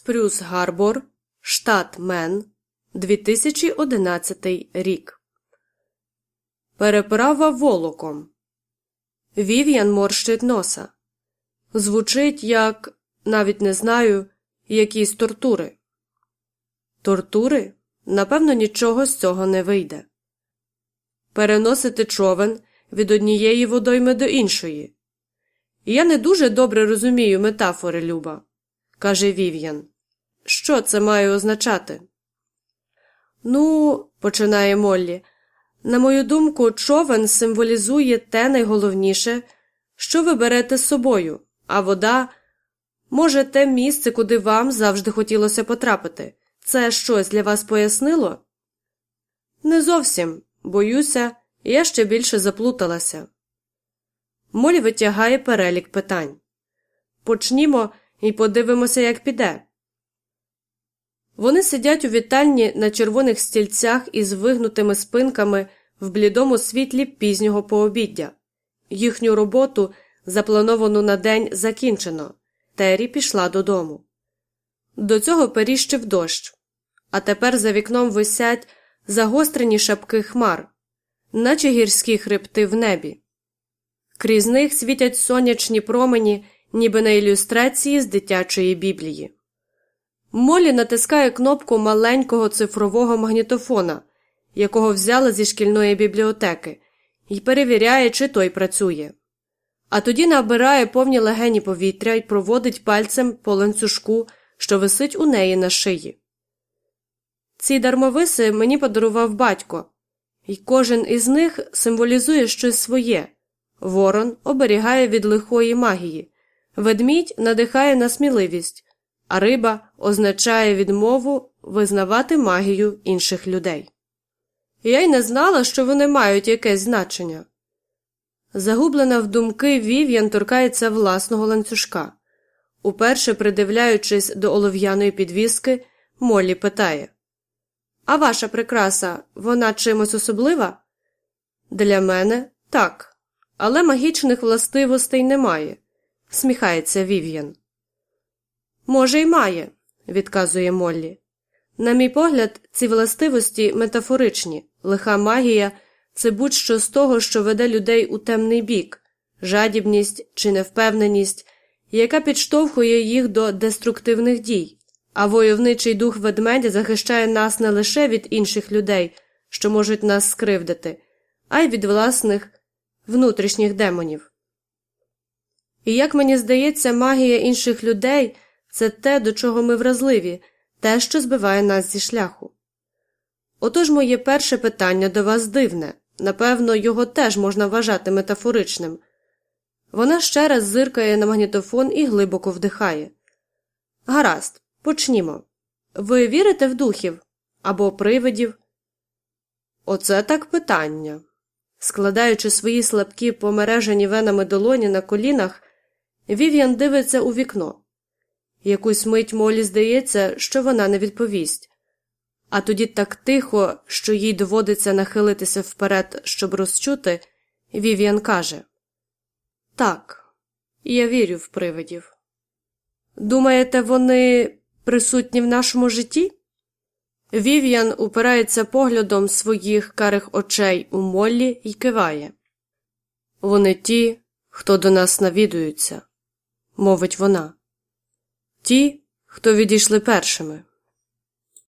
Спрюс Гарбор, штат Мен, 2011 рік. Переправа волоком. Вів'ян морщить носа. Звучить як навіть не знаю, якісь тортури. Тортури? Напевно, нічого з цього не вийде. Переносити човен від однієї водойми до іншої. Я не дуже добре розумію метафори Люба, каже Вів'ян. Що це має означати? Ну, починає Моллі, на мою думку, човен символізує те найголовніше, що ви берете з собою, а вода може те місце, куди вам завжди хотілося потрапити. Це щось для вас пояснило? Не зовсім, боюся, я ще більше заплуталася. Молі витягає перелік питань. Почнімо і подивимося, як піде. Вони сидять у вітальні на червоних стільцях із вигнутими спинками в блідому світлі пізнього пообіддя. Їхню роботу, заплановану на день, закінчено. Тері пішла додому. До цього періщив дощ, а тепер за вікном висять загострені шапки хмар, наче гірські хребти в небі. Крізь них світять сонячні промені, ніби на ілюстрації з дитячої біблії. Молі натискає кнопку маленького цифрового магнітофона, якого взяла зі шкільної бібліотеки, і перевіряє, чи той працює. А тоді набирає повні легені повітря і проводить пальцем по ланцюжку, що висить у неї на шиї. Ці дармовиси мені подарував батько, і кожен із них символізує щось своє. Ворон оберігає від лихої магії, ведмідь надихає на сміливість, а риба означає відмову визнавати магію інших людей. Я й не знала, що вони мають якесь значення. Загублена в думки Вів'ян торкається власного ланцюжка. Уперше придивляючись до олов'яної підвіски, Моллі питає А ваша прикраса, вона чимось особлива? Для мене так, але магічних властивостей немає, сміхається Вів'ян. Може, й має, відказує Моллі. На мій погляд, ці властивості метафоричні, лиха магія це будь-що з того, що веде людей у темний бік, жадібність чи невпевненість, яка підштовхує їх до деструктивних дій, а войовничий дух ведмедя захищає нас не лише від інших людей, що можуть нас скривдити, а й від власних внутрішніх демонів. І як мені здається, магія інших людей це те, до чого ми вразливі, те, що збиває нас зі шляху. Отож моє перше питання до вас дивне напевно, його теж можна вважати метафоричним. Вона ще раз зиркає на магнітофон і глибоко вдихає. Гаразд, почнімо. Ви вірите в духів або привидів? Оце так питання. Складаючи свої слабкі помережені венами долоні на колінах, Вів'ян дивиться у вікно. Якусь мить Молі здається, що вона не відповість, а тоді так тихо, що їй доводиться нахилитися вперед, щоб розчути, Вів'ян каже Так, я вірю в привидів. Думаєте, вони присутні в нашому житті? Вів'ян упирається поглядом своїх карих очей у Моллі і киває. Вони ті, хто до нас навідуються, мовить вона. Ті, хто відійшли першими.